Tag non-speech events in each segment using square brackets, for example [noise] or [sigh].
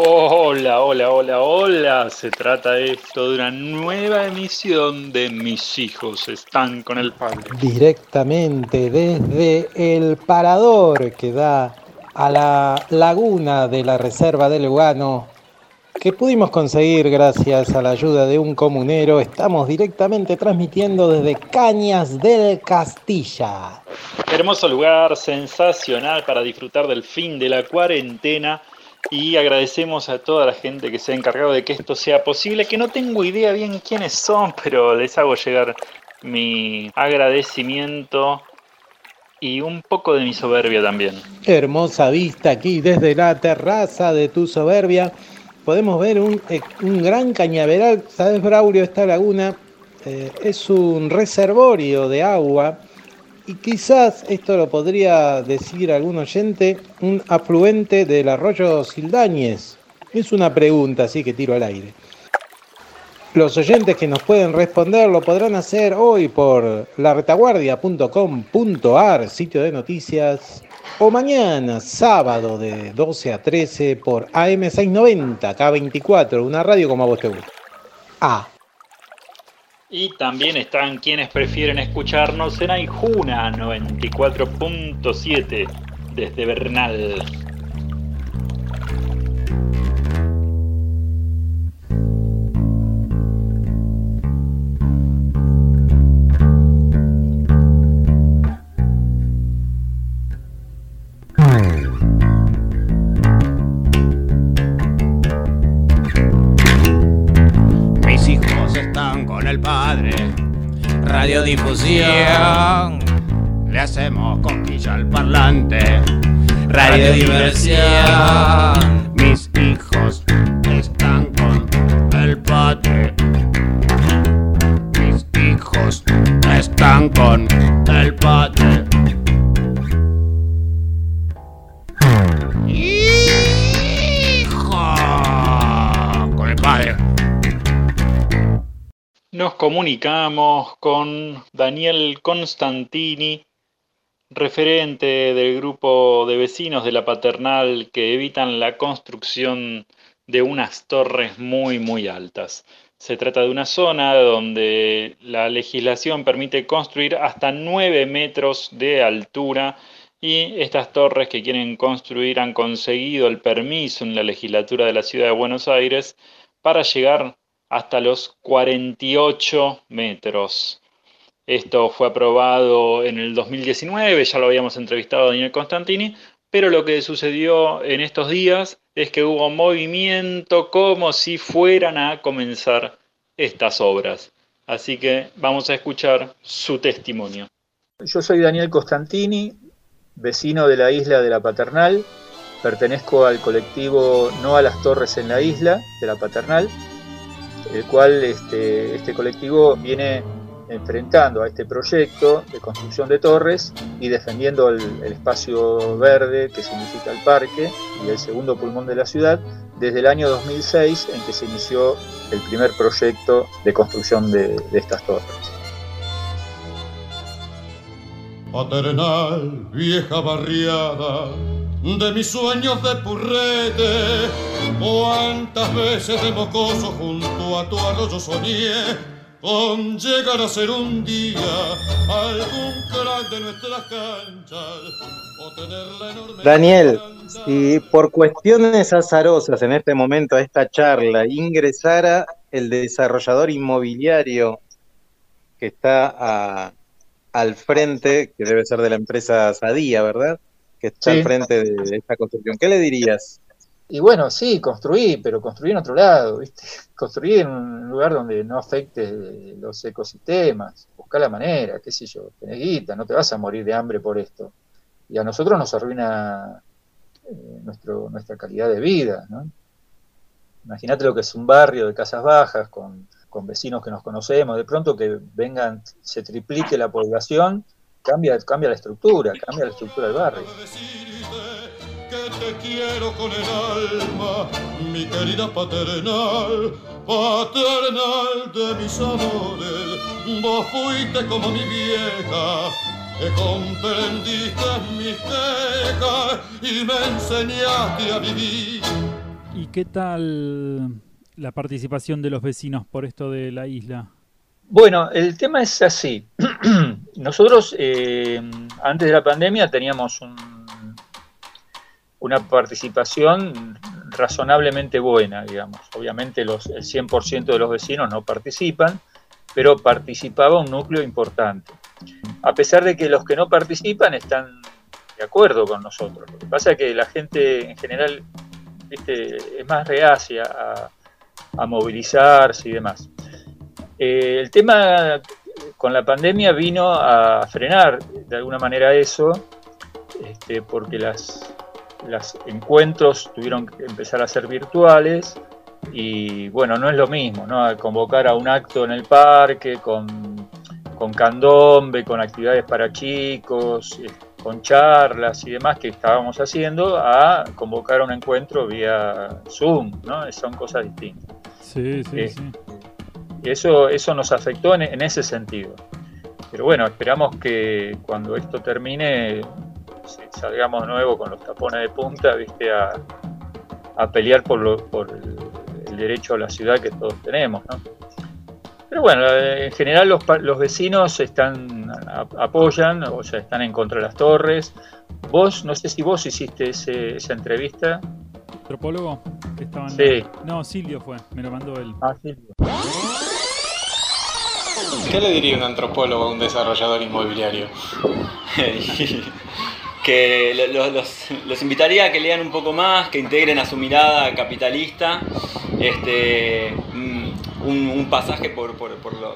Hola, hola, hola, hola. Se trata esto de una nueva emisión de Mis hijos están con el padre. Directamente desde el parador que da a la laguna de la reserva de Lugano, que pudimos conseguir gracias a la ayuda de un comunero. Estamos directamente transmitiendo desde Cañas del Castilla. Hermoso lugar, sensacional para disfrutar del fin de la cuarentena y agradecemos a toda la gente que se ha encargado de que esto sea posible, que no tengo idea bien quiénes son, pero les hago llegar mi agradecimiento y un poco de mi soberbia también. Hermosa vista aquí desde la terraza de tu soberbia. Podemos ver un, eh, un gran cañaveral. ¿Sabes, Braulio? Esta laguna eh, es un reservorio de agua y quizás esto lo podría decir algún oyente, un afluente del arroyo Sildañez. Es una pregunta, así que tiro al aire. Los oyentes que nos pueden responder lo podrán hacer hoy por laretaguardia.com.ar, sitio de noticias, o mañana, sábado de 12 a 13 por AM690, K24, una radio como a vos te gusta. Ah, y también están quienes prefieren escucharnos en Aijuna 94.7 desde Bernal. Radiodifusión. Le hacemos cosquilla al parlante. Radiodiversión. Mis hijos están con el padre. Mis hijos están con comunicamos con Daniel Constantini, referente del grupo de vecinos de la paternal que evitan la construcción de unas torres muy muy altas. Se trata de una zona donde la legislación permite construir hasta 9 metros de altura y estas torres que quieren construir han conseguido el permiso en la legislatura de la ciudad de Buenos Aires para llegar hasta los 48 metros. Esto fue aprobado en el 2019, ya lo habíamos entrevistado a Daniel Constantini, pero lo que sucedió en estos días es que hubo movimiento como si fueran a comenzar estas obras. Así que vamos a escuchar su testimonio. Yo soy Daniel Costantini, vecino de la isla de la Paternal. Pertenezco al colectivo No a las Torres en la isla de la Paternal, el cual este, este colectivo viene enfrentando a este proyecto de construcción de torres y defendiendo el, espacio verde que significa el parque y el segundo pulmón de la ciudad desde el año 2006 en que se inició el primer proyecto de construcción de, de estas torres. Paternal, vieja barriada, de mis sueños de purrete, cuántas veces de mocoso junto a tu arroyo soñé, con llegar a ser un día algún crack de nuestras canchas, o tener la enorme... Daniel, si por cuestiones azarosas en este momento a esta charla ingresara el desarrollador inmobiliario que está a- al frente, que debe ser de la empresa Sadía, ¿verdad? Que está Sí. al frente de, esta construcción. ¿Qué le dirías? Y bueno, sí, construí, pero construí en otro lado, ¿viste? [laughs] Construí en un lugar donde no afecte los ecosistemas, buscar la manera, qué sé yo, tenés guita, no te vas a morir de hambre por esto. Y a nosotros nos arruina eh, nuestro, nuestra calidad de vida, ¿no? Imagínate lo que es un barrio de casas bajas con, con vecinos que nos conocemos, de pronto que vengan, se triplique la población, cambia, cambia la estructura, cambia la estructura del barrio. que te quiero con el alma, mi querida paternal, paternal de mis amores. Vos fuiste como mi vieja, que comprendiste mis quejas y me enseñaste a vivir. ¿Y qué tal la participación de los vecinos por esto de la isla? Bueno, el tema es así. [clears throat] Nosotros eh, antes de la pandemia teníamos una participación razonablemente buena, digamos. Obviamente los, el 100% de los vecinos no participan, pero participaba un núcleo importante. A pesar de que los que no participan están de acuerdo con nosotros. Lo que pasa es que la gente en general es más reacia a, movilizarse y demás. Eh, el tema con la pandemia vino a frenar de alguna manera eso, este, porque las, los encuentros tuvieron que empezar a ser virtuales y bueno, no es lo mismo, ¿no? Convocar a un acto en el parque con, con candombe, con actividades para chicos, con charlas y demás que estábamos haciendo, a convocar a un encuentro vía Zoom, ¿no? Son cosas distintas. Sí, sí, eh, sí. Eso, eso nos afectó en, en ese sentido. Pero bueno, esperamos que cuando esto termine salgamos de nuevo con los tapones de punta, viste, a, a pelear por, lo, por el, derecho a la ciudad que todos tenemos, ¿no? Pero bueno, eh, en general los, los vecinos están apoyan, o sea, están en contra de las torres. Vos, no sé si vos hiciste esa entrevista. ¿Antropólogo? Que estaban sí. No, Silvio fue, me lo mandó él. Ah, Silvio. ¿Qué le diría un antropólogo a un desarrollador inmobiliario? [laughs] que los, invitaría a que lean un poco más, que integren a su mirada capitalista este, mm, un, pasaje por,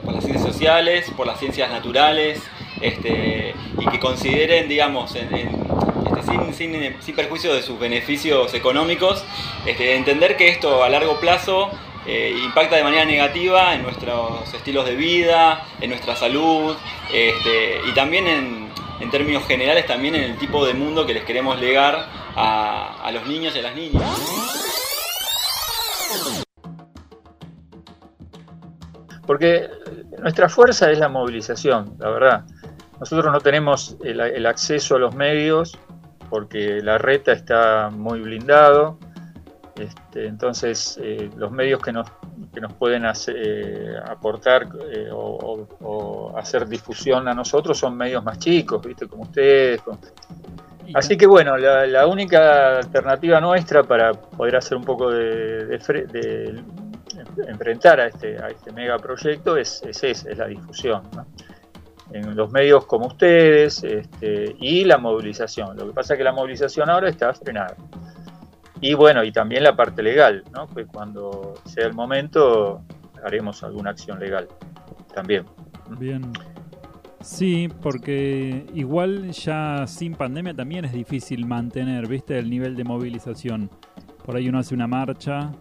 las ciencias sociales, por las ciencias naturales, este, y que consideren, digamos, este, sin, perjuicio de sus beneficios económicos, entender que esto a largo plazo eh, impacta de manera negativa en nuestros estilos de vida, en nuestra salud y también en términos generales también en el tipo de mundo que les queremos legar a, los niños y a las niñas. Porque nuestra fuerza es la movilización, la verdad. Nosotros no tenemos el, acceso a los medios porque la reta está muy blindado. Este, entonces, eh, los medios que nos que nos pueden eh, aportar eh, o, hacer difusión a nosotros son medios más chicos, ¿viste? Como ustedes. Así que bueno, la, única alternativa nuestra para poder hacer un poco de, enfrentar a este, a este megaproyecto es, es esa, es la difusión. En los medios como ustedes este, y la movilización. Lo que pasa es que la movilización ahora está frenada. Y bueno, y también la parte legal, ¿no? Pues cuando sea el momento haremos alguna acción legal también. Bien. Sí, porque igual ya sin pandemia también es difícil mantener, ¿viste? El nivel de movilización. Por ahí uno hace una marcha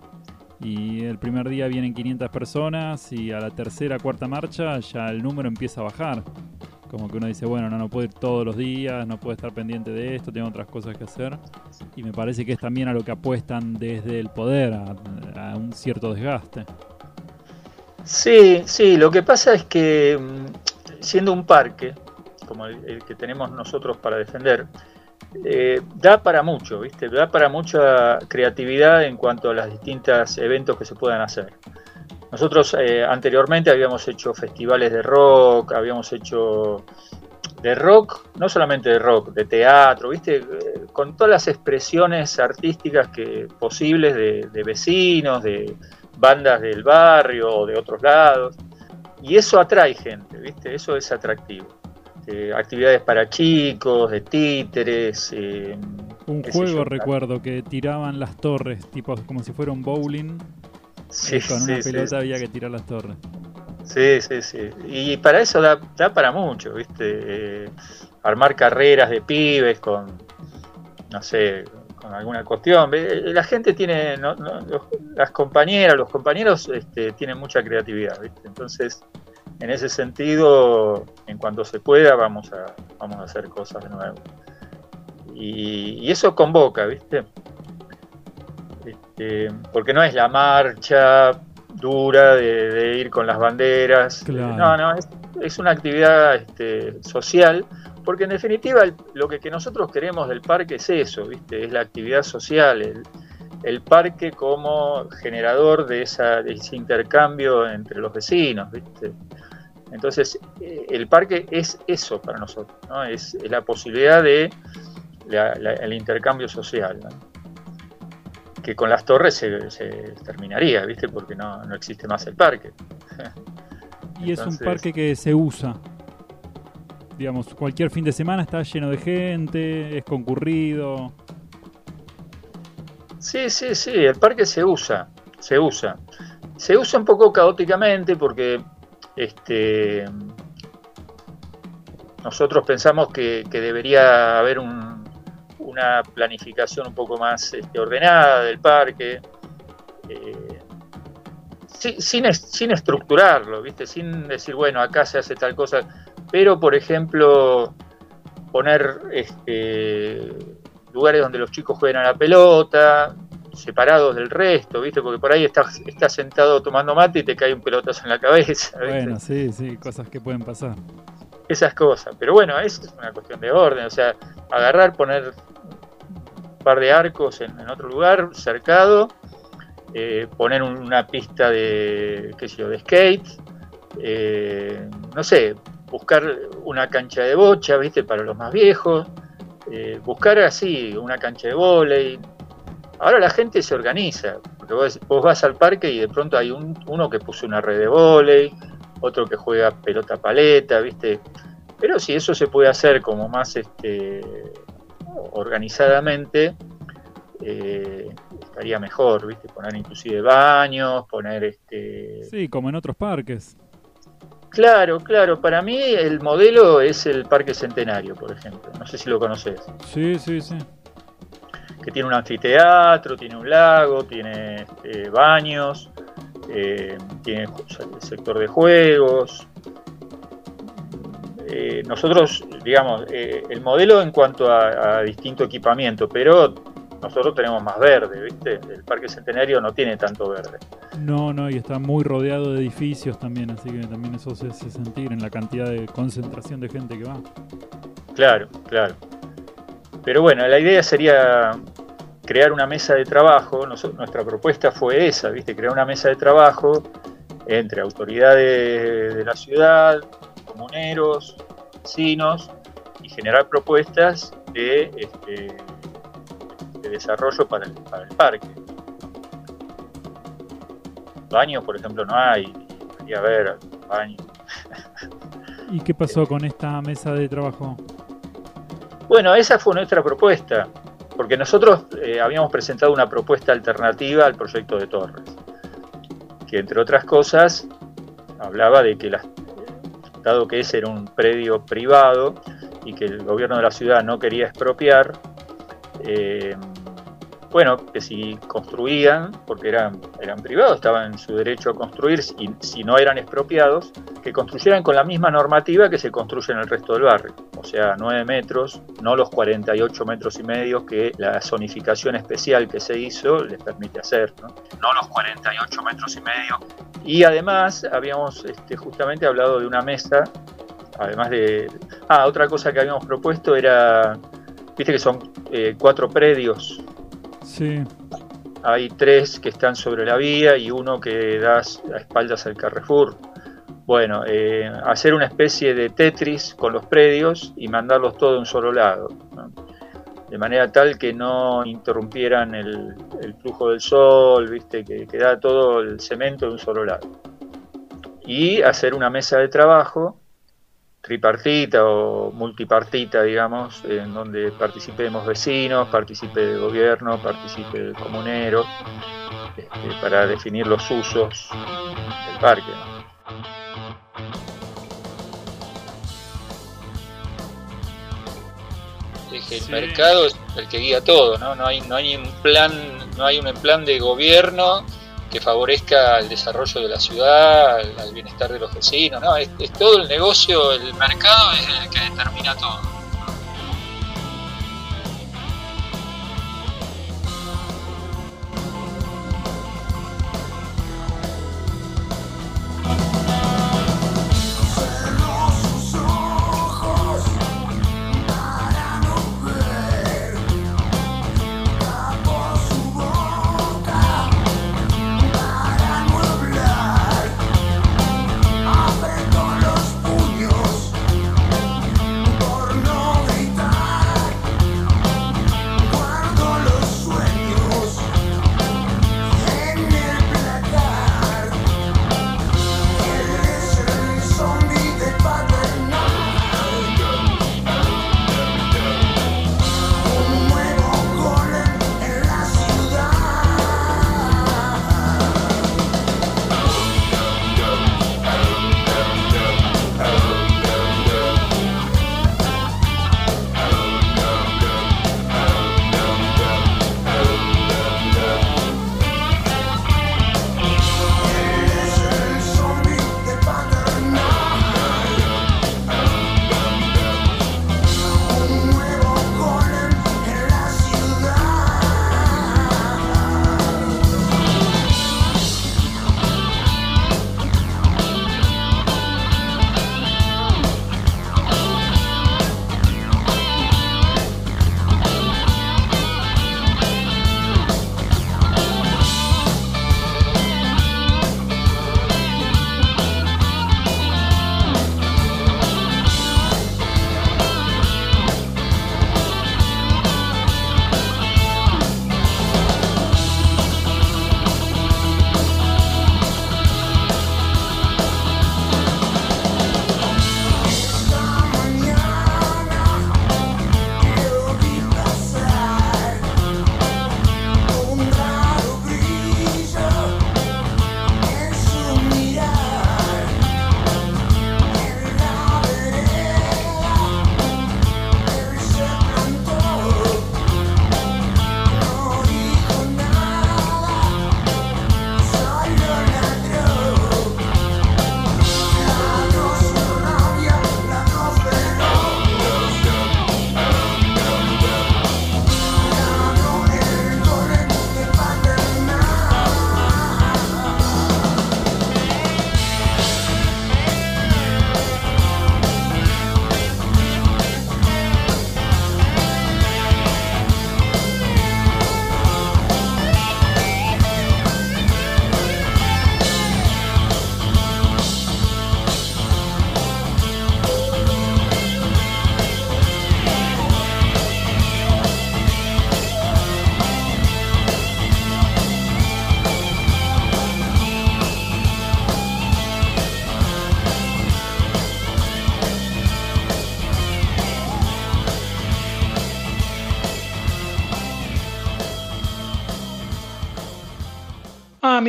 y el primer día vienen 500 personas y a la tercera, cuarta marcha ya el número empieza a bajar. Como que uno dice, bueno, no, no puedo ir todos los días, no puedo estar pendiente de esto, tengo otras cosas que hacer. Y me parece que es también a lo que apuestan desde el poder, a, un cierto desgaste. Sí, sí, lo que pasa es que mm, siendo un parque, como el, que tenemos nosotros para defender, eh, da para mucho, ¿viste? Da para mucha creatividad en cuanto a los distintos eventos que se puedan hacer. Nosotros eh, anteriormente habíamos hecho festivales de rock, habíamos hecho de rock, no solamente de rock, de teatro, ¿viste? Eh, con todas las expresiones artísticas que, posibles de, vecinos, de bandas del barrio o de otros lados. Y eso atrae gente, ¿viste? Eso es atractivo. Eh, actividades para chicos, de títeres. un juego recuerdo que tiraban las torres, tipo como si fuera un bowling Sí, con una pelota había que tirar las torres. Sí, sí, sí. Y para eso da, para mucho, ¿viste? Eh, armar carreras de pibes con, no sé, con alguna cuestión. La gente tiene, las compañeras, los compañeros este, tienen mucha creatividad, ¿viste? Entonces, en ese sentido, en cuanto se pueda, vamos a, vamos a hacer cosas de nuevo. Y, y eso convoca, ¿viste? Este, porque no es la marcha dura de, ir con las banderas. No, no, es, una actividad este, social, porque en definitiva lo que, nosotros queremos del parque es eso, ¿viste? es la actividad social, el parque como generador de, esa, ese intercambio entre los vecinos, Entonces, eh, el parque es eso para nosotros, ¿no? es, la posibilidad de el intercambio social, que con las torres se, terminaría, ¿viste? porque no, no, existe más el parque. y es un parque que se usa. Digamos, cualquier fin de semana está lleno de gente, es concurrido. Sí, sí, sí, el parque se usa, se usa. Se usa un poco caóticamente porque este, nosotros pensamos que, debería haber una planificación un poco más este, ordenada del parque, eh, sin, sin, estructurarlo, ¿viste? sin decir, bueno, acá se hace tal cosa, pero por ejemplo, poner este, lugares donde los chicos jueguen a la pelota, separados del resto, ¿viste? Porque por ahí estás, estás sentado tomando mate y te cae un pelotazo en la cabeza. Bueno, sí, sí, cosas que pueden pasar. Esas cosas. Pero bueno, es una cuestión de orden. O sea, agarrar, poner un par de arcos en, otro lugar, cercado, eh, poner una pista de, qué sé yo, de skate, eh, no sé, buscar una cancha de bocha, ¿viste? Para los más viejos eh, buscar así una cancha de volei. Ahora la gente se organiza, porque vos, vas al parque y de pronto hay uno que puso una red de volei, otro que juega pelota paleta, ¿viste? Pero si eso se puede hacer como más este, organizadamente, eh, estaría mejor, ¿viste? Poner inclusive baños, poner este... Sí, como en otros parques. Claro, claro. Para mí el modelo es el Parque Centenario, por ejemplo. No sé si lo conoces. Sí, sí, sí. Que tiene un anfiteatro, tiene un lago, tiene eh, baños, eh, tiene el sector de juegos. Eh, nosotros, digamos, el modelo en cuanto a, a distinto equipamiento, pero nosotros tenemos más verde, ¿viste? El Parque Centenario no tiene tanto verde. No, no, y está muy rodeado de edificios también, así que también eso se hace sentir en la cantidad de concentración de gente que va. Claro, claro. Pero bueno, la idea sería crear una mesa de trabajo. nuestra propuesta fue esa, ¿viste? Crear una mesa de trabajo entre autoridades de la ciudad, comuneros, vecinos y generar propuestas de este, de desarrollo para el, para el parque. Baños, por ejemplo, no hay, debería haber baños. ¿Y qué pasó [laughs] con esta mesa de trabajo? Bueno, esa fue nuestra propuesta, porque nosotros eh, habíamos presentado una propuesta alternativa al proyecto de Torres, que entre otras cosas hablaba de que, dado que ese era un predio privado y que el gobierno de la ciudad no quería expropiar, eh, bueno, que si construían, porque eran, eran privados, estaban en su derecho a construir, y si no eran expropiados, que construyeran con la misma normativa que se construye en el resto del barrio, o sea, 9 metros, no los 48 metros y medio que la zonificación especial que se hizo les permite hacer, ¿no? No los 48 metros y medio. Y además habíamos este, justamente hablado de una mesa, además de... Ah, otra cosa que habíamos propuesto era, viste que son eh, cuatro predios Sí. Hay tres que están sobre la vía y uno que da a espaldas al Carrefour. Bueno, eh, hacer una especie de Tetris con los predios y mandarlos todos de un solo lado. De manera tal que no interrumpieran el, flujo del sol, ¿viste? que queda todo el cemento de un solo lado. Y hacer una mesa de trabajo tripartita o multipartita, digamos, en donde participemos vecinos, participe el gobierno, participe el comunero, este, para definir los usos del parque. el mercado es el que guía todo, ¿no? No hay, no hay un plan, no hay un plan de gobierno que favorezca el desarrollo de la ciudad, al, bienestar de los vecinos, ¿no? Es, es todo el negocio, el mercado es el que determina todo.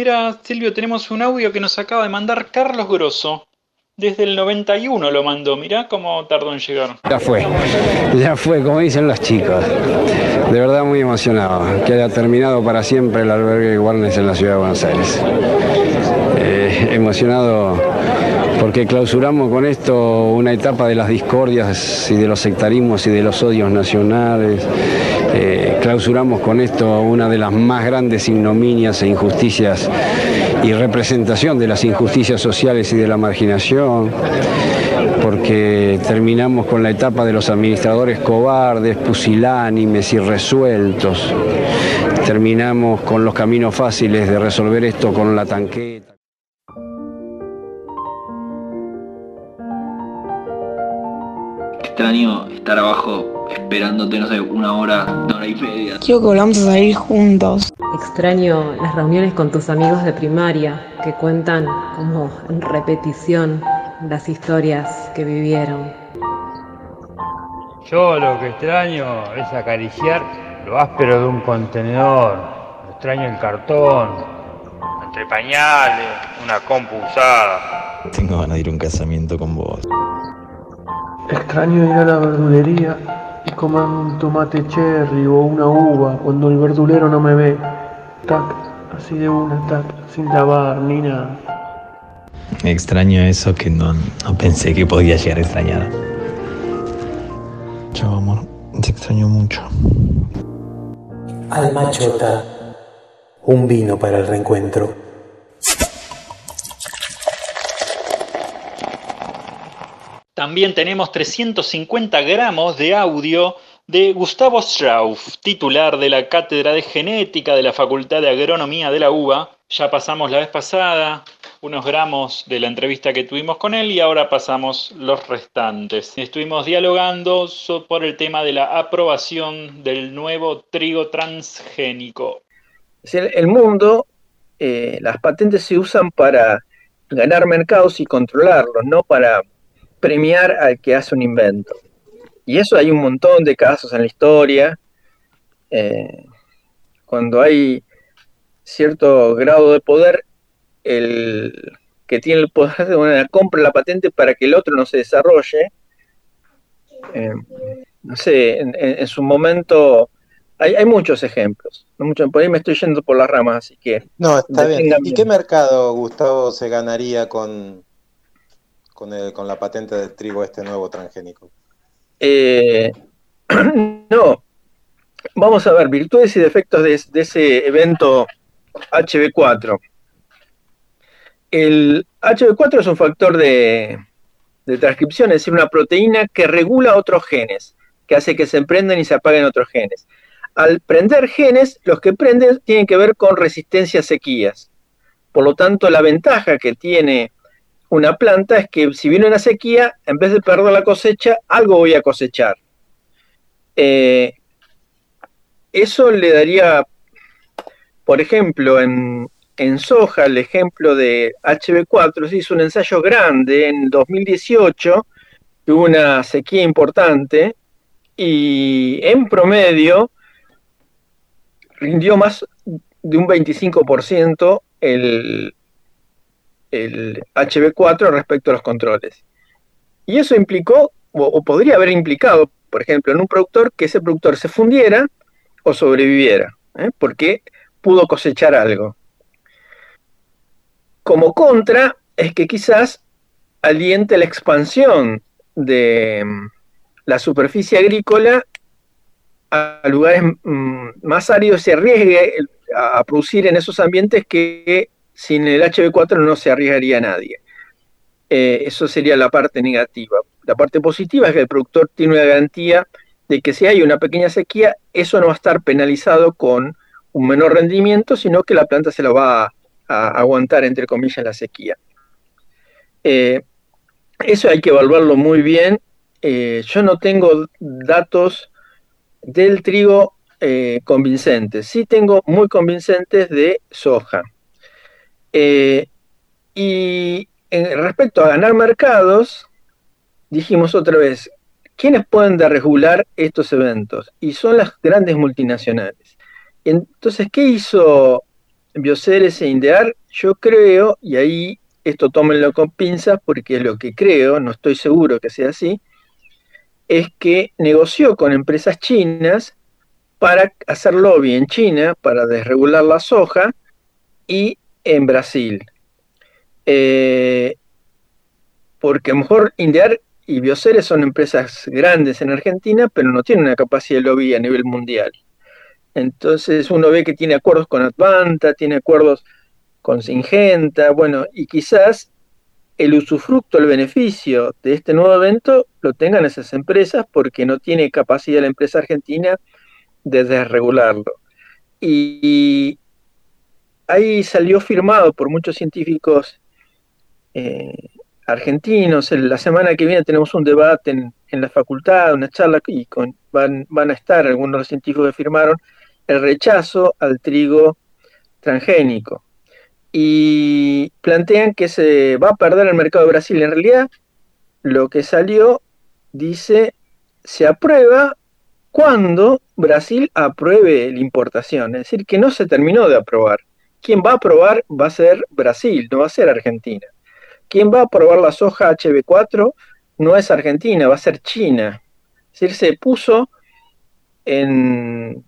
Mira, Silvio, tenemos un audio que nos acaba de mandar Carlos Grosso. Desde el 91 lo mandó, mirá cómo tardó en llegar. Ya fue, ya fue, como dicen los chicos. De verdad muy emocionado que haya terminado para siempre el albergue Warnes en la ciudad de Buenos Aires. Eh, emocionado porque clausuramos con esto una etapa de las discordias y de los sectarismos y de los odios nacionales. Eh, clausuramos con esto una de las más grandes ignominias e injusticias y representación de las injusticias sociales y de la marginación, porque terminamos con la etapa de los administradores cobardes, pusilánimes y resueltos. Terminamos con los caminos fáciles de resolver esto con la tanqueta. Extraño estar abajo esperándote, no sé, una hora, una hora y media. Quiero que volvamos a salir juntos. Extraño las reuniones con tus amigos de primaria que cuentan como en repetición las historias que vivieron. Yo lo que extraño es acariciar lo áspero de un contenedor. Extraño el cartón, entre pañales, una compu usada. Tengo ganas de ir a un casamiento con vos. Extraño ir a la verdulería y comer un tomate cherry o una uva cuando el verdulero no me ve. Tac, así de una, tac, sin lavar ni nada. Extraño eso que no, no pensé que podía llegar a extrañar. Chao, amor. Te extraño mucho. Alma Chota. Un vino para el reencuentro. También tenemos 350 gramos de audio de Gustavo Strauff, titular de la Cátedra de Genética de la Facultad de Agronomía de la UBA. Ya pasamos la vez pasada unos gramos de la entrevista que tuvimos con él y ahora pasamos los restantes. Estuvimos dialogando por el tema de la aprobación del nuevo trigo transgénico. El mundo, eh, las patentes se usan para ganar mercados y controlarlos, no para premiar al que hace un invento. Y eso hay un montón de casos en la historia. Eh, cuando hay cierto grado de poder, el que tiene el poder de una compra la patente para que el otro no se desarrolle. Eh, no sé, en, su momento hay, muchos ejemplos. mucho, por ahí me estoy yendo por las ramas, así que. No, está bien. ¿Y qué mercado, Gustavo, se ganaría con, con, la patente del trigo este nuevo transgénico? Eh, [clears throat] no. Vamos a ver, virtudes y defectos de, ese evento HB4. El HB4 es un factor de, transcripción, es decir, una proteína que regula otros genes, que hace que se emprenden y se apaguen otros genes. Al prender genes, los que prenden tienen que ver con resistencia a sequías. Por lo tanto, la ventaja que tiene una planta es que si viene una sequía, en vez de perder la cosecha, algo voy a cosechar. Eh, eso le daría, por ejemplo, en, soja, el ejemplo de HB4, se hizo un ensayo grande en 2018, hubo una sequía importante y en promedio rindió más de un 25% el, el HB4 respecto a los controles. Y eso implicó, o, podría haber implicado, por ejemplo, en un productor que ese productor se fundiera o sobreviviera, ¿eh? porque pudo cosechar algo. Como contra, es que quizás aliente la expansión de mm, la superficie agrícola a lugares mm, más áridos y arriesgue a producir en esos ambientes que sin el HB4 no se arriesgaría nadie. Eh, eso sería la parte negativa. La parte positiva es que el productor tiene una garantía de que si hay una pequeña sequía, eso no va a estar penalizado con un menor rendimiento, sino que la planta se lo va a, aguantar, entre comillas, la sequía. Eh, eso hay que evaluarlo muy bien. Eh, yo no tengo datos del trigo convincentes, sí tengo muy convincentes de soja. Eh, y respecto a ganar mercados, dijimos otra vez, ¿quiénes pueden regular estos eventos? Y son las grandes multinacionales. Entonces, ¿qué hizo Bioceres e Indear, yo creo, y ahí esto tómenlo con pinzas porque lo que creo, no estoy seguro que sea así, es que negoció con empresas chinas para hacer lobby en China para desregular la soja y en Brasil. Eh, porque a lo mejor Indear y Bioceres son empresas grandes en Argentina, pero no tienen una capacidad de lobby a nivel mundial. Entonces uno ve que tiene acuerdos con Advanta, tiene acuerdos con Singenta, bueno, y quizás el usufructo, el beneficio de este nuevo evento lo tengan esas empresas porque no tiene capacidad la empresa argentina de desregularlo. Y ahí salió firmado por muchos científicos eh, argentinos. La semana que viene tenemos un debate en, la facultad, una charla, y con, van, van a estar algunos de los científicos que firmaron el rechazo al trigo transgénico y plantean que se va a perder el mercado de Brasil. En realidad, lo que salió dice se aprueba cuando Brasil apruebe la importación, es decir, que no se terminó de aprobar. Quien va a aprobar va a ser Brasil, no va a ser Argentina. Quien va a aprobar la soja HB4 no es Argentina, va a ser China. Es decir, se puso en,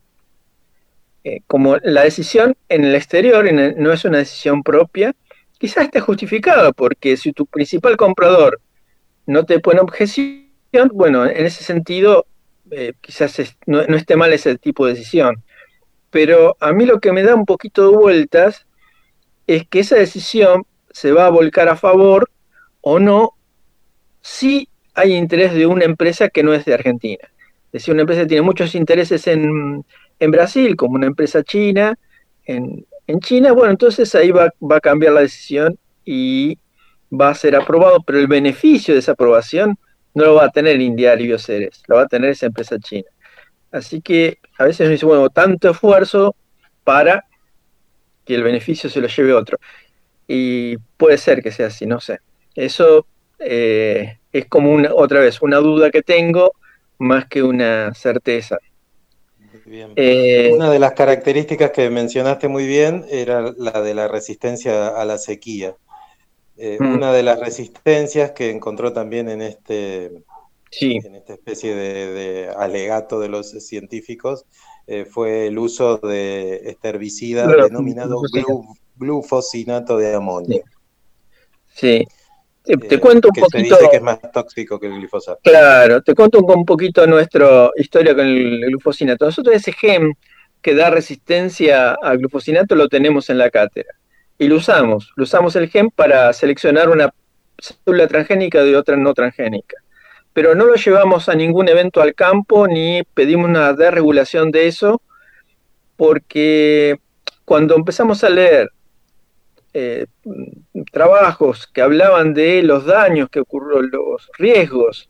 eh, como la decisión en el exterior no es una decisión propia, quizás esté justificada, porque si tu principal comprador no te pone objeción, bueno, en ese sentido eh, quizás no, esté mal ese tipo de decisión. Pero a mí lo que me da un poquito de vueltas es que esa decisión se va a volcar a favor o no si hay interés de una empresa que no es de Argentina. Es decir, una empresa que tiene muchos intereses en, en Brasil como una empresa china, en, China, bueno, entonces ahí va, a cambiar la decisión y va a ser aprobado, pero el beneficio de esa aprobación no lo va a tener India y Bioceres, lo va a tener esa empresa china. Así que a veces me dice, bueno, tanto esfuerzo para que el beneficio se lo lleve otro. Y puede ser que sea así, no sé. Eso eh, es como una, otra vez, una duda que tengo más que una certeza. Eh, Una de las características que mencionaste muy bien era la de la resistencia a la sequía. Eh, mm. Una de las resistencias que encontró también en este en esta especie de, alegato de los científicos eh, fue el uso de este herbicida denominado glufosinato de amonio. Sí. Te, cuento un poquito. que es más tóxico que el glifosato. Claro, te cuento un, poquito nuestra historia con el glufosinato. Nosotros ese gen que da resistencia al glufosinato lo tenemos en la cátedra. Y lo usamos. Lo usamos el gen para seleccionar una célula transgénica de otra no transgénica. Pero no lo llevamos a ningún evento al campo ni pedimos una desregulación de eso, porque cuando empezamos a leer eh, trabajos que hablaban de los daños que ocurrieron, los riesgos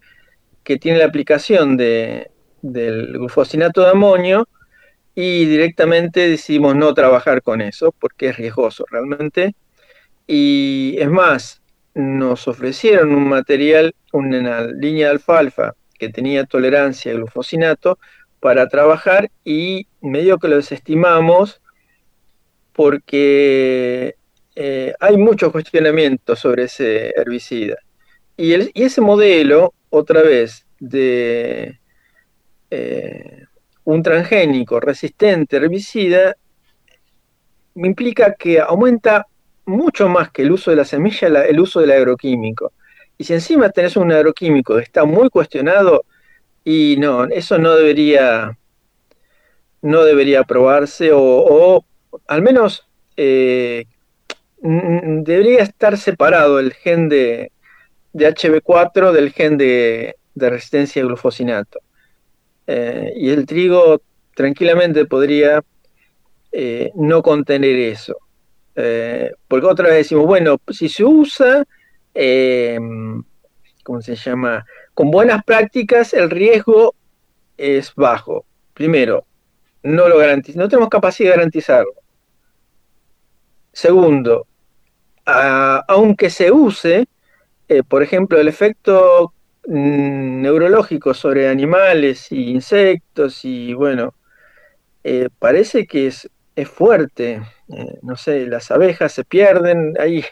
que tiene la aplicación de, del glufosinato de amonio y directamente decidimos no trabajar con eso porque es riesgoso realmente. Y es más, nos ofrecieron un material, una línea de alfalfa que tenía tolerancia al glufosinato para trabajar y medio que lo desestimamos porque eh, hay muchos cuestionamientos sobre ese herbicida. Y, ese modelo, otra vez, de eh, un transgénico resistente herbicida, implica que aumenta mucho más que el uso de la semilla el uso del agroquímico. Y si encima tenés un agroquímico que está muy cuestionado, y no, eso no debería, no debería aprobarse, o, al menos eh, debería estar separado el gen de, HB4 del gen de, resistencia a glufosinato. Eh, y el trigo tranquilamente podría eh, no contener eso. Eh, porque otra vez decimos, bueno, si se usa, ¿cómo se llama? Con buenas prácticas el riesgo es bajo. Primero, no lo garantiza, no tenemos capacidad de garantizarlo. Segundo, aunque se use, eh, por ejemplo, el efecto mm, neurológico sobre animales y insectos, y bueno, eh, parece que es, fuerte. Eh, no sé, las abejas se pierden, hay,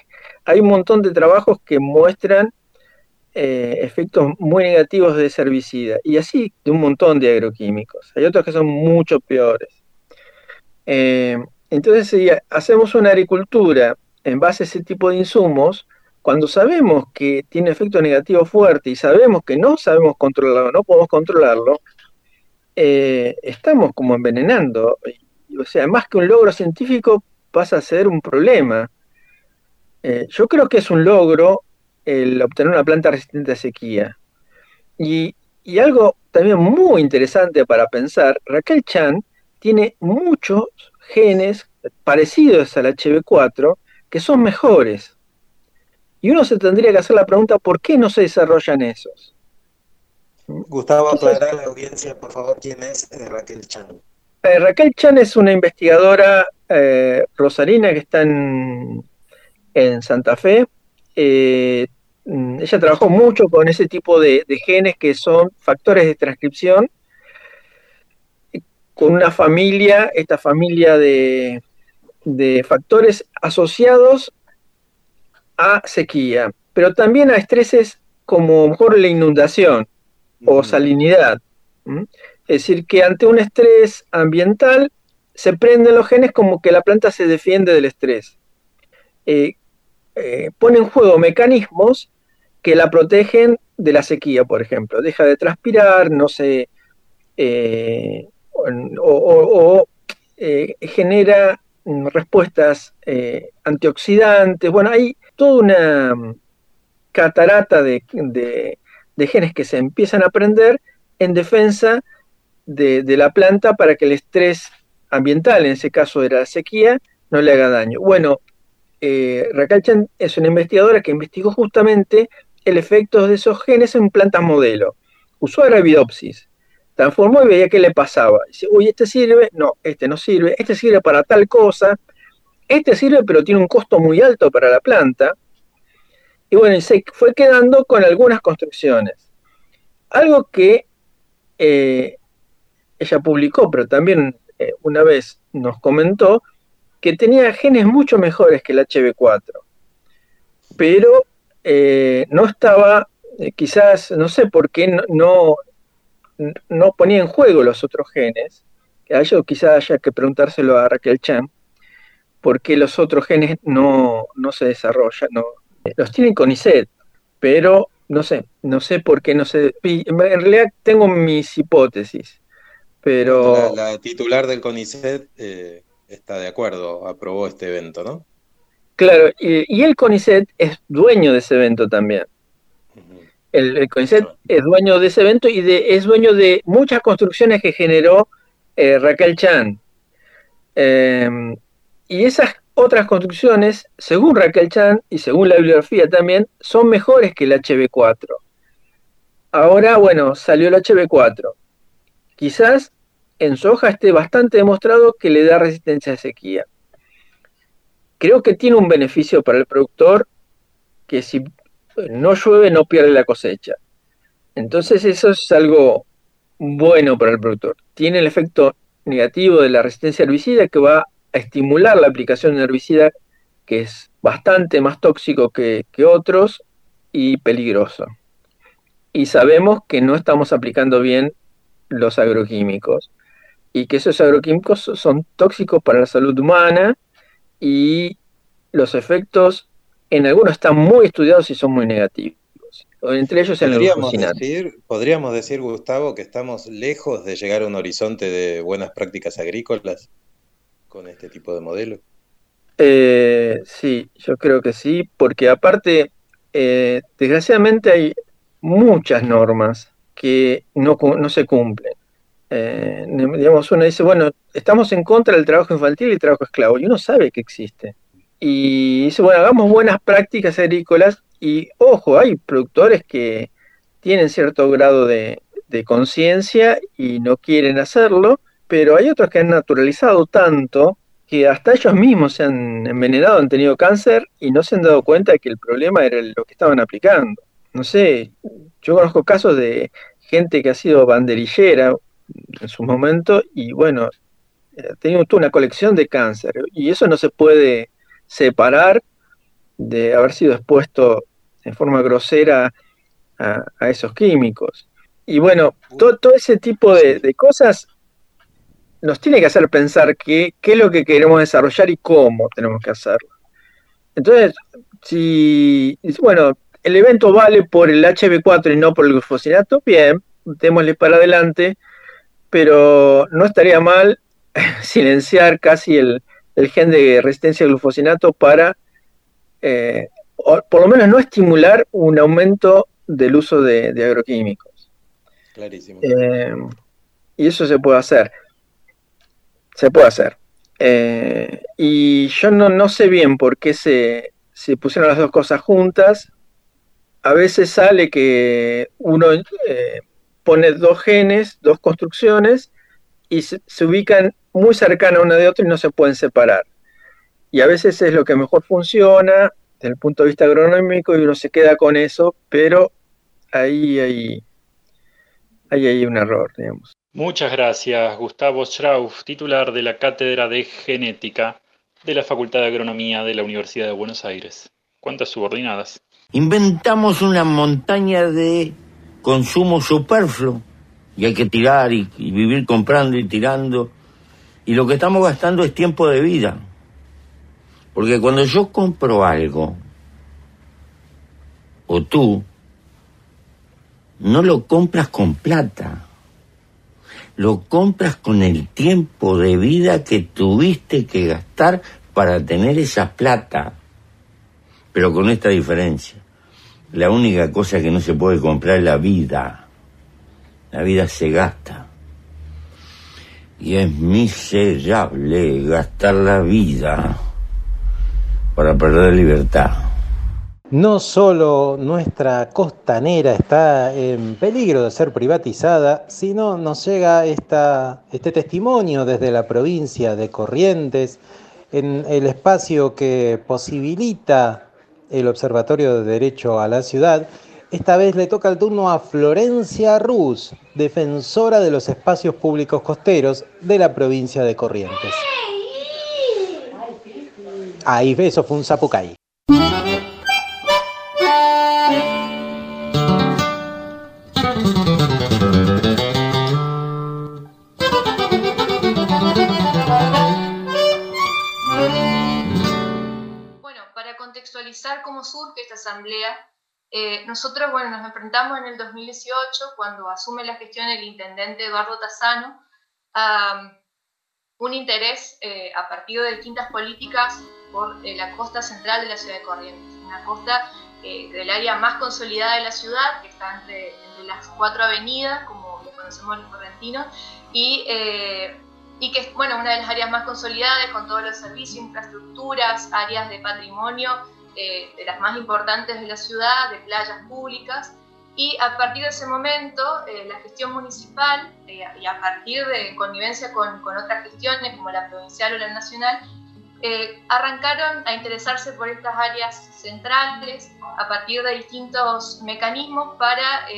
hay un montón de trabajos que muestran eh, efectos muy negativos de herbicida, y así de un montón de agroquímicos. Hay otros que son mucho peores. Eh, entonces, si hacemos una agricultura en base a ese tipo de insumos, cuando sabemos que tiene efectos negativos fuertes y sabemos que no sabemos controlarlo, no podemos controlarlo, estamos como envenenando. O sea, más que un logro científico, pasa a ser un problema. yo creo que es un logro el obtener una planta resistente a sequía. Y, algo también muy interesante para pensar, Raquel Chan tiene muchos genes parecidos al HB4 que son mejores. Y uno se tendría que hacer la pregunta, ¿por qué no se desarrollan esos? Gustavo, aclarar a la audiencia, por favor, quién es eh, Raquel Chan. Eh, Raquel Chan es una investigadora eh, rosarina que está en, en Santa Fe, eh, mm, ella trabajó mucho con ese tipo de, genes que son factores de transcripción, con una familia, esta familia de, factores asociados a sequía, pero también a estreses como mejor la inundación o salinidad. Es decir, que ante un estrés ambiental se prenden los genes como que la planta se defiende del estrés. Eh, eh, pone en juego mecanismos que la protegen de la sequía, por ejemplo. Deja de transpirar, no se. Eh, o, eh, genera respuestas antioxidantes. Bueno, hay toda una catarata de, genes que se empiezan a aprender en defensa de, la planta para que el estrés ambiental, en ese caso de la sequía, no le haga daño. Bueno, eh, es una investigadora que investigó justamente el efecto de esos genes en plantas modelo. Usó Arabidopsis, transformó y veía qué le pasaba. Dice, uy, este sirve, no, este no sirve, este sirve para tal cosa, este sirve pero tiene un costo muy alto para la planta. Y bueno, se fue quedando con algunas construcciones. Algo que eh, ella publicó, pero también eh, una vez nos comentó, que tenía genes mucho mejores que el HB4, pero eh, no estaba, eh, quizás, no sé por qué no, no, ponía en juego los otros genes, que a quizás haya que preguntárselo a Raquel Chan, por qué los otros genes no, se desarrollan, no, los tienen CONICET, pero no sé, no sé por qué no se... En realidad tengo mis hipótesis, pero... La, titular del CONICET eh, está de acuerdo, aprobó este evento, ¿no? Claro, y, el CONICET es dueño de ese evento también. El, CONICET es dueño de ese evento y de, es dueño de muchas construcciones que generó eh, Raquel Chan. Em, y esas otras construcciones, según Raquel Chan y según la bibliografía también, son mejores que el HB4. Ahora, bueno, salió el HB4. Quizás en soja esté bastante demostrado que le da resistencia a sequía. Creo que tiene un beneficio para el productor que si no llueve no pierde la cosecha. Entonces eso es algo bueno para el productor. Tiene el efecto negativo de la resistencia herbicida que va a estimular la aplicación de herbicida que es bastante más tóxico que, que otros y peligroso. Y sabemos que no estamos aplicando bien los agroquímicos y que esos agroquímicos son tóxicos para la salud humana y los efectos en algunos están muy estudiados y son muy negativos. Entre ellos en podríamos decir, podríamos decir, Gustavo, que estamos lejos de llegar a un horizonte de buenas prácticas agrícolas con este tipo de modelo. Eh, sí, yo creo que sí, porque aparte, eh, desgraciadamente hay muchas normas que no, no se cumplen. Eh, digamos, uno dice, bueno, estamos en contra del trabajo infantil y el trabajo esclavo, y uno sabe que existe. Y dice, bueno, hagamos buenas prácticas agrícolas y, ojo, hay productores que tienen cierto grado de, conciencia y no quieren hacerlo, pero hay otros que han naturalizado tanto que hasta ellos mismos se han envenenado, han tenido cáncer y no se han dado cuenta de que el problema era lo que estaban aplicando. No sé, yo conozco casos de gente que ha sido banderillera, en su momento y bueno, eh, tenía toda una colección de cáncer y eso no se puede separar de haber sido expuesto en forma grosera a, esos químicos. Y bueno, todo ese tipo de, cosas nos tiene que hacer pensar qué es lo que queremos desarrollar y cómo tenemos que hacerlo. Entonces, si, bueno, el evento vale por el HB4 y no por el glufosinato, bien, démosle para adelante, pero no estaría mal [laughs] silenciar casi el, gen de resistencia al glufosinato para, eh, por lo menos no estimular un aumento del uso de, agroquímicos. Clarísimo. Eh, y eso se puede hacer. Se puede hacer. Eh, y yo no, no, sé bien por qué se, se, pusieron las dos cosas juntas. A veces sale que uno pone dos genes, dos construcciones, y se, ubican muy cercanas una de otra y no se pueden separar. Y a veces es lo que mejor funciona desde el punto de vista agronómico y uno se queda con eso, pero ahí hay, ahí hay un error, digamos. Muchas gracias, Gustavo Schrauf, titular de la Cátedra de Genética de la Facultad de Agronomía de la Universidad de Buenos Aires. ¿Cuántas subordinadas? Inventamos una montaña de consumo superfluo y hay que tirar y, vivir comprando y tirando. Y lo que estamos gastando es tiempo de vida. Porque cuando yo compro algo, o tú, no lo compras con plata, lo compras con el tiempo de vida que tuviste que gastar para tener esa plata, pero con esta diferencia. La única cosa que no se puede comprar es la vida. La vida se gasta. Y es miserable gastar la vida para perder libertad. No solo nuestra costanera está en peligro de ser privatizada, sino nos llega este testimonio desde la provincia de Corrientes, en el espacio que posibilita el Observatorio de Derecho a la Ciudad. Esta vez le toca el turno a Florencia Ruz, defensora de los espacios públicos costeros de la provincia de Corrientes. Ahí, eso fue un zapucay. Cómo surge esta asamblea, eh, nosotros bueno, nos enfrentamos en el 2018, cuando asume la gestión el intendente Eduardo Tazano, a un interés eh, a partir de distintas políticas por eh, la costa central de la ciudad de Corrientes, una costa del área más consolidada de la ciudad, que está entre, las cuatro avenidas, como lo conocemos los correntinos, y y que es bueno, una de las áreas más consolidadas con todos los servicios, infraestructuras, áreas de patrimonio eh, de las más importantes de la ciudad, de playas públicas, y a partir de ese momento eh, la gestión municipal, eh, y a partir de connivencia con, con, otras gestiones como la provincial o la nacional, arrancaron a interesarse por estas áreas centrales a partir de distintos mecanismos para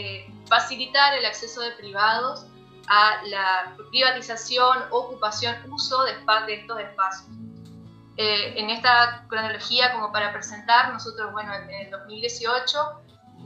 facilitar el acceso de privados a la privatización, ocupación, uso de, de estos espacios. Eh, en esta cronología como para presentar, nosotros, bueno, en el 2018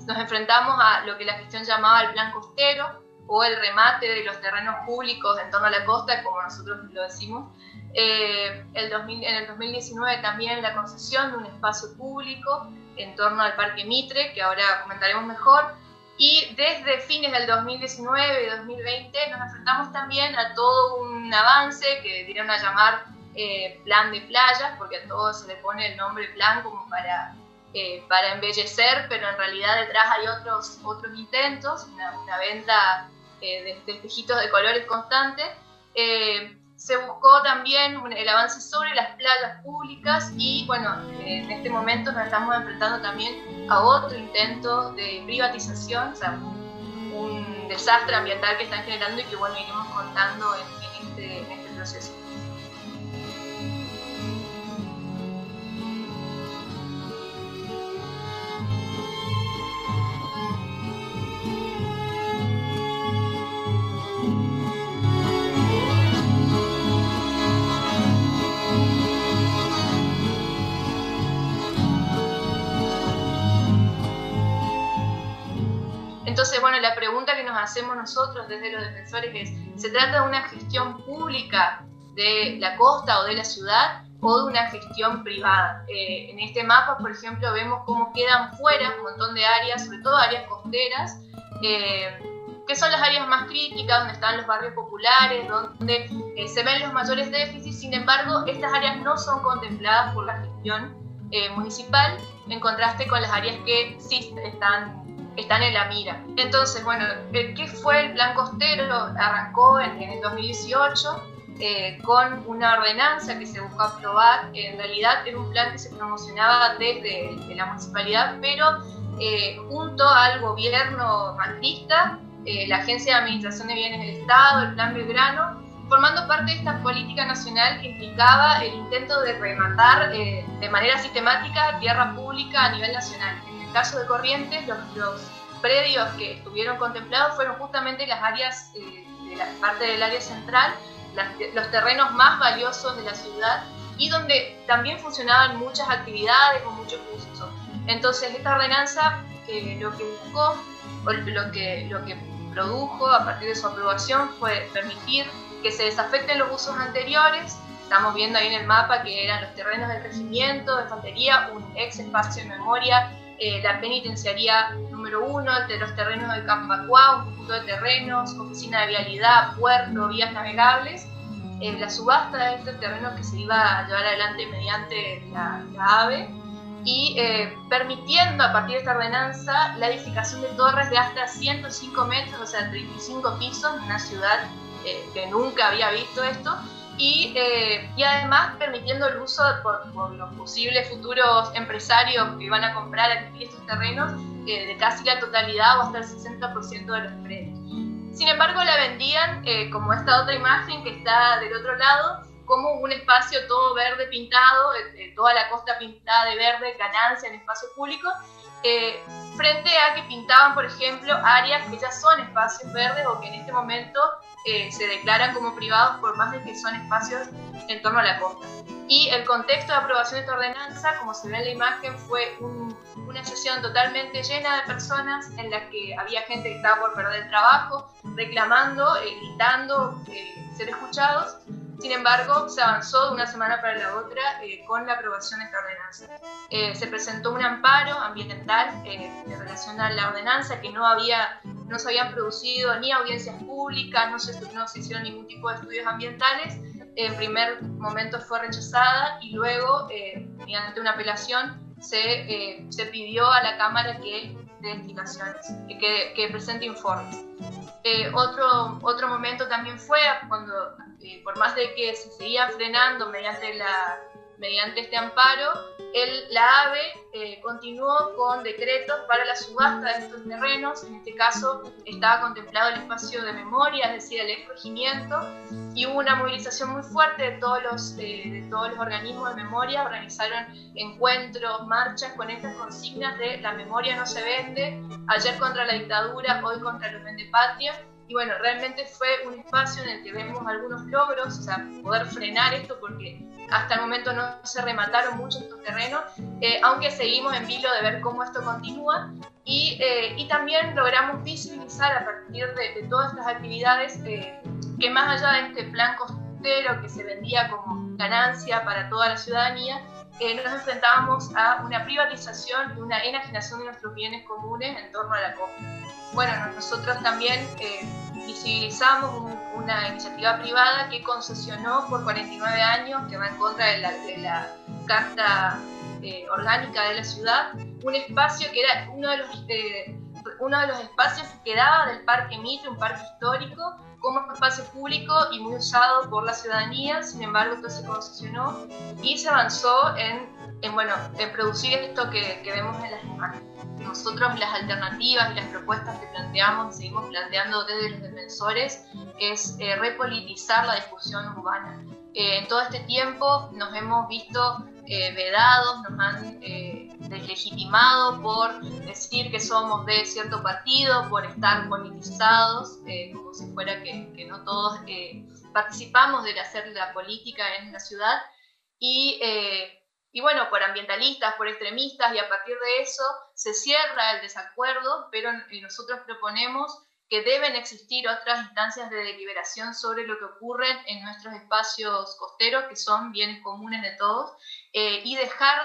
nos enfrentamos a lo que la gestión llamaba el plan costero o el remate de los terrenos públicos en torno a la costa, como nosotros lo decimos. Eh, el en el 2019 también la concesión de un espacio público en torno al Parque Mitre, que ahora comentaremos mejor. Y desde fines del 2019 y 2020 nos enfrentamos también a todo un avance que dieron a llamar eh, plan de playas, porque a todo se le pone el nombre plan como para, eh, para embellecer, pero en realidad detrás hay otros, otros intentos, una, venta eh, de, espejitos de colores constante. se buscó también el avance sobre las playas públicas y bueno, en este momento nos estamos enfrentando también a otro intento de privatización, o sea, un, desastre ambiental que están generando y que bueno, iremos contando en, este, en este proceso. Bueno, la pregunta que nos hacemos nosotros desde los defensores es, ¿se trata de una gestión pública de la costa o de la ciudad o de una gestión privada? Eh, en este mapa, por ejemplo, vemos cómo quedan fuera un montón de áreas, sobre todo áreas costeras, eh, que son las áreas más críticas, donde están los barrios populares, donde eh, se ven los mayores déficits. Sin embargo, estas áreas no son contempladas por la gestión municipal, en contraste con las áreas que sí están están en la mira. Entonces, bueno, ¿qué fue el plan costero? Arrancó en, el 2018 eh, con una ordenanza que se buscó aprobar, que en realidad era un plan que se promocionaba desde la municipalidad, pero eh, junto al gobierno macrista, eh, la Agencia de Administración de Bienes del Estado, el Plan Belgrano, formando parte de esta política nacional que implicaba el intento de rematar de manera sistemática tierra pública a nivel nacional el caso de Corrientes, los, predios que estuvieron contemplados fueron justamente las áreas, eh, de la parte del área central, los terrenos más valiosos de la ciudad y donde también funcionaban muchas actividades con mucho uso. Entonces, esta ordenanza lo que buscó, o lo que, lo que produjo a partir de su aprobación fue permitir que se desafecten los usos anteriores. Estamos viendo ahí en el mapa que eran los terrenos del regimiento, de infantería, un ex espacio de memoria eh, la penitenciaría número uno, de los terrenos de Campacuá, un conjunto de terrenos, oficina de vialidad, puerto, vías navegables. Eh, la subasta de estos terrenos que se iba a llevar adelante mediante la, AVE y eh, permitiendo a partir de esta ordenanza la edificación de torres de hasta 105 metros, o sea, 35 pisos en una ciudad que nunca había visto esto, eh, y, además permitiendo el uso por, los posibles futuros empresarios que iban a comprar aquí estos terrenos eh, de casi la totalidad o hasta el 60% de los predios. Sin embargo, la vendían eh, como esta otra imagen que está del otro lado, como un espacio todo verde pintado, toda la costa pintada de verde, ganancia en espacio público, frente a que pintaban, por ejemplo, áreas que ya son espacios verdes o que en este momento eh, se declaran como privados por más de que son espacios en torno a la costa. Y el contexto de aprobación de esta ordenanza, como se ve en la imagen, fue una sesión totalmente llena de personas en la que había gente que estaba por perder el trabajo, reclamando, eh, gritando, eh, ser escuchados sin embargo, se avanzó de una semana para la otra eh, con la aprobación de esta ordenanza. Eh, se presentó un amparo ambiental eh, en relación a la ordenanza que no, había, no se habían producido ni audiencias públicas, no se, no se hicieron ningún tipo de estudios ambientales. En primer momento fue rechazada y luego, mediante una apelación, se, se pidió a la Cámara que de explicaciones, que, que presente informes. otro, otro momento también fue cuando eh, por más de que se seguía frenando mediante, la, mediante este amparo, el, la AVE eh, continuó con decretos para la subasta de estos terrenos. En este caso estaba contemplado el espacio de memoria, es decir, el escogimiento, y hubo una movilización muy fuerte de todos los, eh, de todos los organismos de memoria. Organizaron encuentros, marchas con estas consignas de la memoria no se vende, ayer contra la dictadura, hoy contra los patria y bueno, realmente fue un espacio en el que vemos algunos logros, o sea, poder frenar esto porque hasta el momento no se remataron muchos estos terrenos, eh, aunque seguimos en vilo de ver cómo esto continúa. Y, eh, y también logramos visibilizar a partir de, todas estas actividades eh, que más allá de este plan costero que se vendía como ganancia para toda la ciudadanía, nos enfrentábamos a una privatización y una enajenación de nuestros bienes comunes en torno a la costa bueno, nosotros también eh, visibilizamos una iniciativa privada que concesionó por 49 años, que va en contra de la, Carta eh, Orgánica de la Ciudad, un espacio que era uno de los, eh, uno de los espacios que quedaba del Parque Mitre, un parque histórico, como espacio público y muy usado por la ciudadanía, sin embargo esto se concesionó y se avanzó en, en bueno, en producir esto que, que vemos en las imágenes nosotros las alternativas y las propuestas que planteamos y seguimos planteando desde los defensores es eh, repolitizar la discusión urbana. Eh, en todo este tiempo nos hemos visto eh, vedados, nos han deslegitimado por decir que somos de cierto partido, por estar politizados, como si fuera que, que no todos participamos de hacer la política en la ciudad. Y y bueno, por ambientalistas, por extremistas, y a partir de eso se cierra el desacuerdo, pero nosotros proponemos que deben existir otras instancias de deliberación sobre lo que ocurre en nuestros espacios costeros, que son bienes comunes de todos, eh, y dejar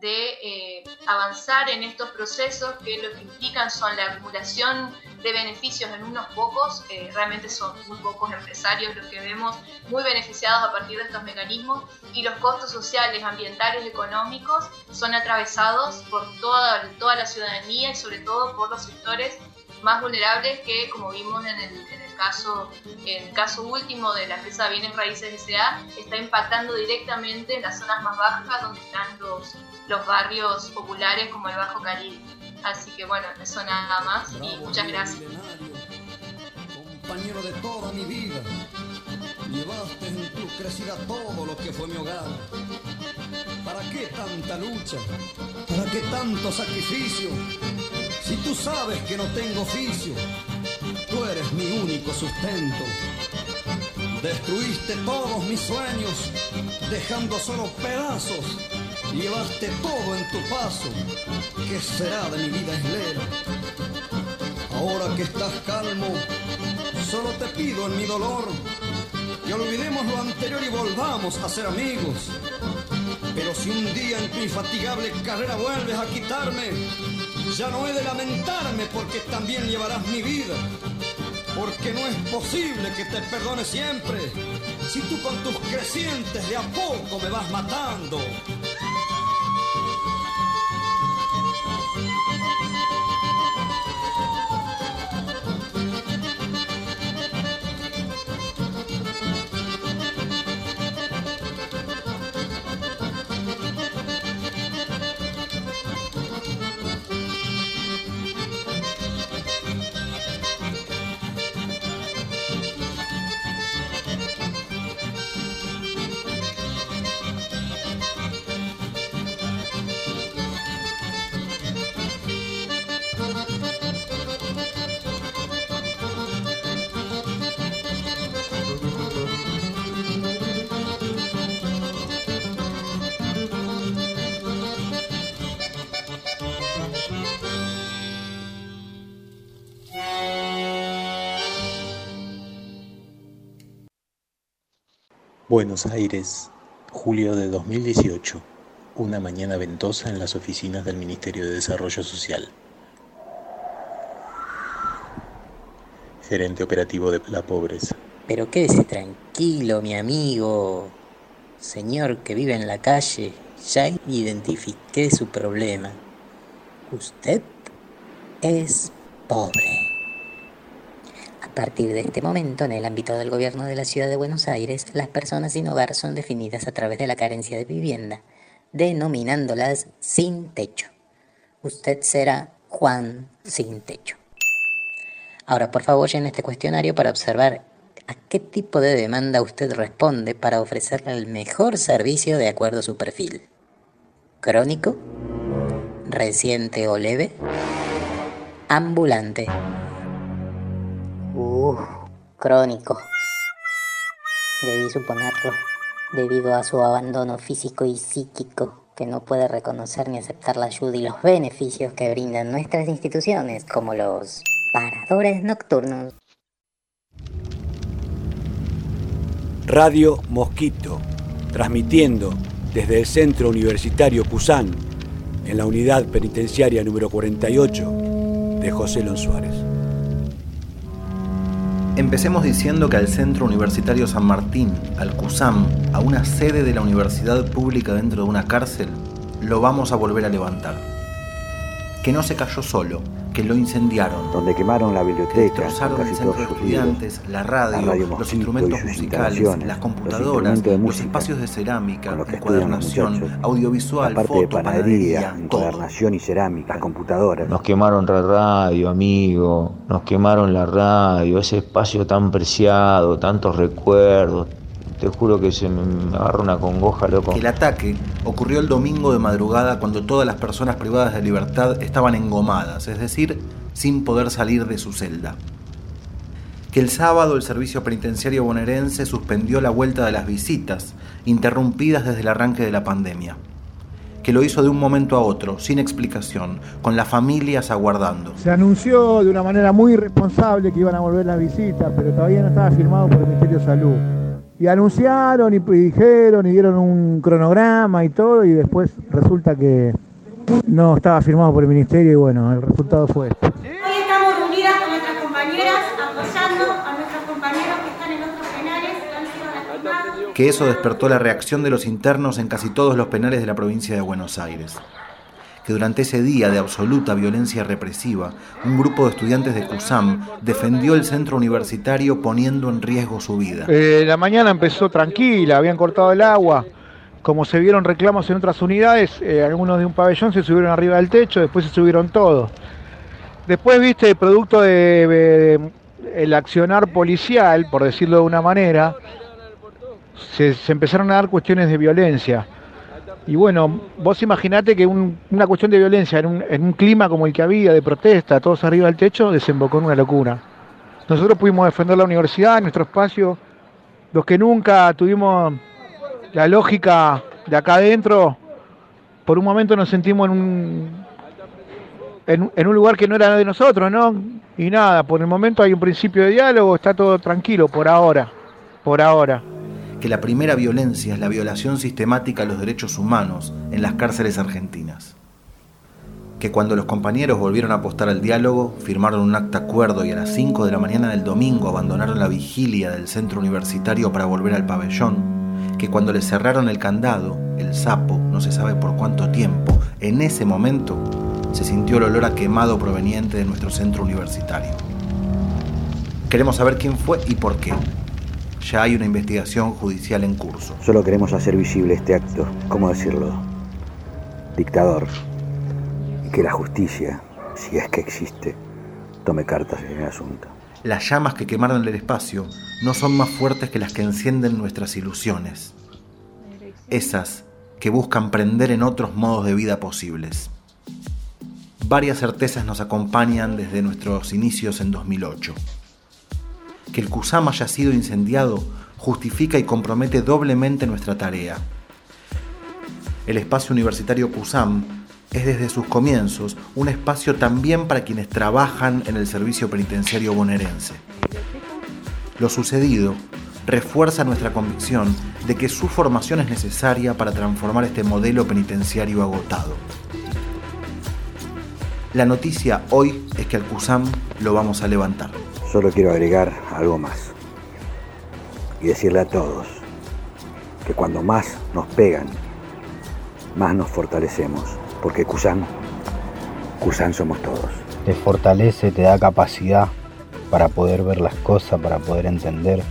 de eh, avanzar en estos procesos que lo que implican son la acumulación de beneficios en unos pocos, eh, realmente son muy pocos empresarios los que vemos muy beneficiados a partir de estos mecanismos y los costos sociales, ambientales, económicos son atravesados por toda, toda la ciudadanía y sobre todo por los sectores más vulnerables que, como vimos en el, caso, en el caso último de la empresa Bienes Raíces S.A., está impactando directamente en las zonas más bajas donde están los, los barrios populares como el Bajo Caribe. Así que bueno, eso nada más y muchas gracias. Compañero de toda mi vida, llevaste en tu crecida todo lo que fue mi hogar. ¿Para qué tanta lucha? ¿Para qué tanto sacrificio? Si tú sabes que no tengo oficio, tú eres mi único sustento. Destruiste todos mis sueños, dejando solo pedazos. Llevaste todo en tu paso. ¿Qué será de mi vida islera? Ahora que estás calmo, solo te pido en mi dolor que olvidemos lo anterior y volvamos a ser amigos. Pero si un día en tu infatigable carrera vuelves a quitarme, ya no he de lamentarme porque también llevarás mi vida. Porque no es posible que te perdone siempre si tú con tus crecientes de a poco me vas matando. Buenos Aires, julio de 2018. Una mañana ventosa en las oficinas del Ministerio de Desarrollo Social. Gerente operativo de la pobreza. Pero quédese tranquilo, mi amigo. Señor que vive en la calle, ya identifiqué su problema. Usted es pobre. A partir de este momento, en el ámbito del gobierno de la ciudad de Buenos Aires, las personas sin hogar son definidas a través de la carencia de vivienda, denominándolas sin techo. Usted será Juan sin techo. Ahora, por favor, llene este cuestionario para observar a qué tipo de demanda usted responde para ofrecerle el mejor servicio de acuerdo a su perfil. ¿Crónico? ¿Reciente o leve? ¿Ambulante? Crónico. Debí suponerlo, debido a su abandono físico y psíquico, que no puede reconocer ni aceptar la ayuda y los beneficios que brindan nuestras instituciones, como los paradores nocturnos. Radio Mosquito, transmitiendo desde el Centro Universitario Cusán, en la unidad penitenciaria número 48 de José Lon Suárez. Empecemos diciendo que al Centro Universitario San Martín, al CUSAM, a una sede de la universidad pública dentro de una cárcel, lo vamos a volver a levantar. Que no se cayó solo, que lo incendiaron. Donde quemaron la biblioteca, destrozaron el centro de estudiantes, la radio, los instrumentos musicales, las computadoras, los, espacios de cerámica, encuadernación, audiovisual, la parte foto, de panadería, encuadernación y cerámica, las computadoras. Nos quemaron la radio, amigo, nos quemaron la radio, ese espacio tan preciado, tantos recuerdos. Te juro que se me agarra una congoja, loco. El ataque ocurrió el domingo de madrugada cuando todas las personas privadas de libertad estaban engomadas, es decir, sin poder salir de su celda. Que el sábado el servicio penitenciario bonaerense suspendió la vuelta de las visitas, interrumpidas desde el arranque de la pandemia. que lo hizo de un momento a otro, sin explicación, con las familias aguardando. Se anunció de una manera muy irresponsable que iban a volver las visitas, pero todavía no estaba firmado por el Ministerio de Salud. Y anunciaron y dijeron y dieron un cronograma y todo y después resulta que no estaba firmado por el Ministerio y bueno, el resultado fue esto. Hoy estamos reunidas con nuestras compañeras apoyando a nuestros compañeros que están en otros penales que han sido lastimados. Que eso despertó la reacción de los internos en casi todos los penales de la provincia de Buenos Aires. Que durante ese día de absoluta violencia represiva, un grupo de estudiantes de CUSAM defendió el centro universitario poniendo en riesgo su vida. Eh, la mañana empezó tranquila, habían cortado el agua. Como se vieron reclamos en otras unidades, eh, algunos de un pabellón se subieron arriba del techo, después se subieron todos. Después, viste, producto de, de- el accionar policial, por decirlo de una manera, se empezaron a dar cuestiones de violencia. Y bueno, vos imaginate que un- una cuestión de violencia en un, en un clima como el que había, de protesta, todos arriba del techo, desembocó en una locura. Nosotros pudimos defender la universidad, nuestro espacio, los que nunca tuvimos la lógica de acá adentro, por un momento nos sentimos en, un- en un lugar que no era de nosotros, ¿no? Y nada, por el momento hay un principio de diálogo, está todo tranquilo, por ahora, por ahora. Que la primera violencia es la violación sistemática a los derechos humanos en las cárceles argentinas. Que cuando los compañeros volvieron a apostar al diálogo, firmaron un acta acuerdo y a las 5 de la mañana del domingo abandonaron la vigilia del centro universitario para volver al pabellón. Que cuando les cerraron el candado, el sapo, no se sabe por cuánto tiempo, en ese momento se sintió el olor a quemado proveniente de nuestro centro universitario. Queremos saber quién fue y por qué. Ya hay una investigación judicial en curso. Solo queremos hacer visible este acto, ¿cómo decirlo? Dictador. Y que la justicia, si es que existe, tome cartas en el asunto. Las llamas que quemaron el espacio no son más fuertes que las que encienden nuestras ilusiones. Esas que buscan prender en otros modos de vida posibles. Varias certezas nos acompañan desde nuestros inicios en 2008. Que el CUSAM haya sido incendiado justifica y compromete doblemente nuestra tarea. El espacio universitario CUSAM es desde sus comienzos un espacio también para quienes trabajan en el servicio penitenciario bonaerense. Lo sucedido refuerza nuestra convicción de que su formación es necesaria para transformar este modelo penitenciario agotado. La noticia hoy es que al CUSAM lo vamos a levantar. Solo quiero agregar algo más. Y decirle a todos que cuando más nos pegan, más nos fortalecemos. Porque Kusan, Kusan somos todos. te fortalece, te da capacidad para poder ver las cosas, para poder entender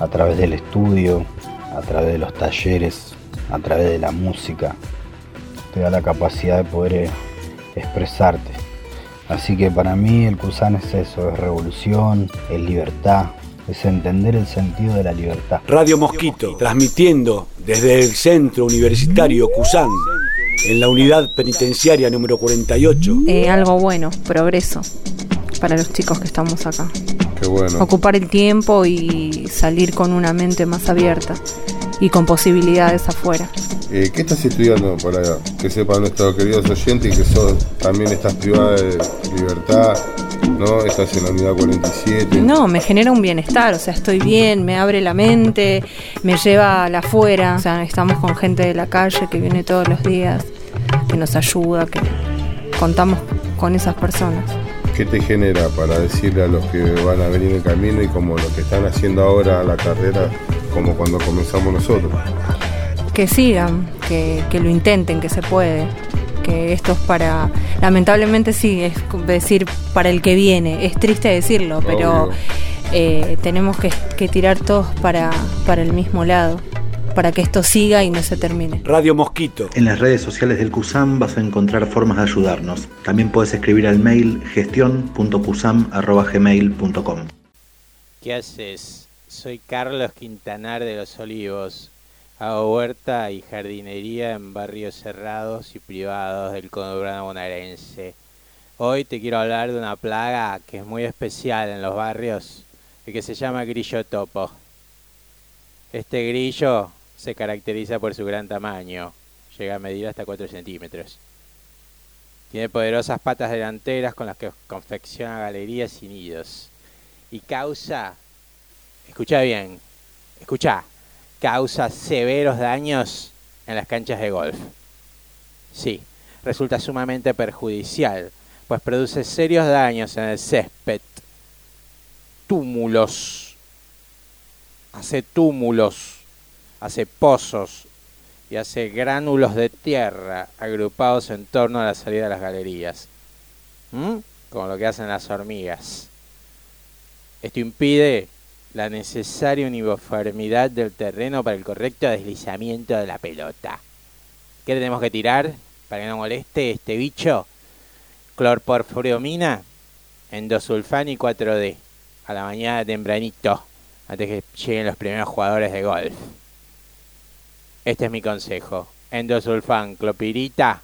a través del estudio, a través de los talleres, a través de la música. Te da la capacidad de poder eh, expresarte. Así que para mí el Kusan es eso, es revolución, es libertad, es entender el sentido de la libertad. Radio Mosquito, transmitiendo desde el Centro Universitario Cusán, en la unidad penitenciaria número 48. Eh, algo bueno, progreso para los chicos que estamos acá. Qué bueno. Ocupar el tiempo y salir con una mente más abierta y con posibilidades afuera. Eh, ¿Qué estás estudiando para que sepan nuestros queridos oyentes que sos, también estás privada de libertad? ¿No? Estás en la unidad 47. No, me genera un bienestar, o sea, estoy bien, me abre la mente, me lleva a la afuera, o sea, estamos con gente de la calle que viene todos los días, que nos ayuda, que contamos con esas personas. ¿Qué te genera para decirle a los que van a venir en camino y como lo que están haciendo ahora la carrera, como cuando comenzamos nosotros? Que sigan, que, que lo intenten, que se puede, que esto es para, lamentablemente sí, es decir para el que viene, es triste decirlo, pero eh, tenemos que, que tirar todos para, para el mismo lado, para que esto siga y no se termine. Radio Mosquito. En las redes sociales del CUSAM vas a encontrar formas de ayudarnos. También puedes escribir al mail gestión.cusam.gmail.com ¿Qué haces? Soy Carlos Quintanar de Los Olivos. Hago huerta y jardinería en barrios cerrados y privados del conurbano bonaerense. Hoy te quiero hablar de una plaga que es muy especial en los barrios y que se llama grillo topo. Este grillo se caracteriza por su gran tamaño, llega a medir hasta 4 centímetros. Tiene poderosas patas delanteras con las que confecciona galerías y nidos. Y causa, escucha bien, escucha, causa severos daños en las canchas de golf. Sí, resulta sumamente perjudicial, pues produce serios daños en el césped, túmulos, hace túmulos, hace pozos y hace gránulos de tierra agrupados en torno a la salida de las galerías, como lo que hacen las hormigas. Esto impide la necesaria uniformidad del terreno para el correcto deslizamiento de la pelota. ¿Qué tenemos que tirar para que no moleste este bicho? Clorporfuriomina, endosulfán y 4D a la mañana tempranito, antes que lleguen los primeros jugadores de golf. Este es mi consejo. Endosulfán, clopirita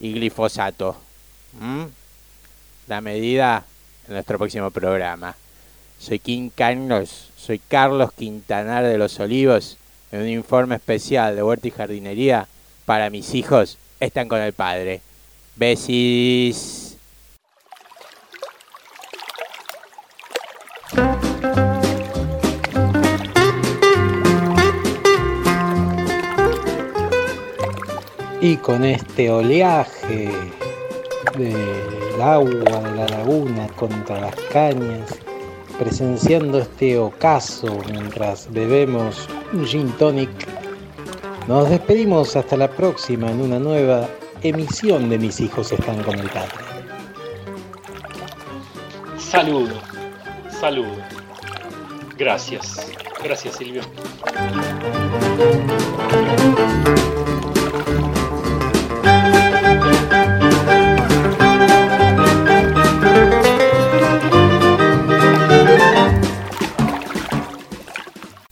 y glifosato. La medida en nuestro próximo programa. Soy King Carlos, soy Carlos Quintanar de los Olivos, en un informe especial de Huerta y Jardinería para mis hijos están con el padre. Besis. Y con este oleaje del agua de la laguna contra las cañas, presenciando este ocaso mientras bebemos un gin tonic, nos despedimos hasta la próxima en una nueva emisión de Mis hijos están con el padre. Saludo, saludo. Gracias, gracias Silvio.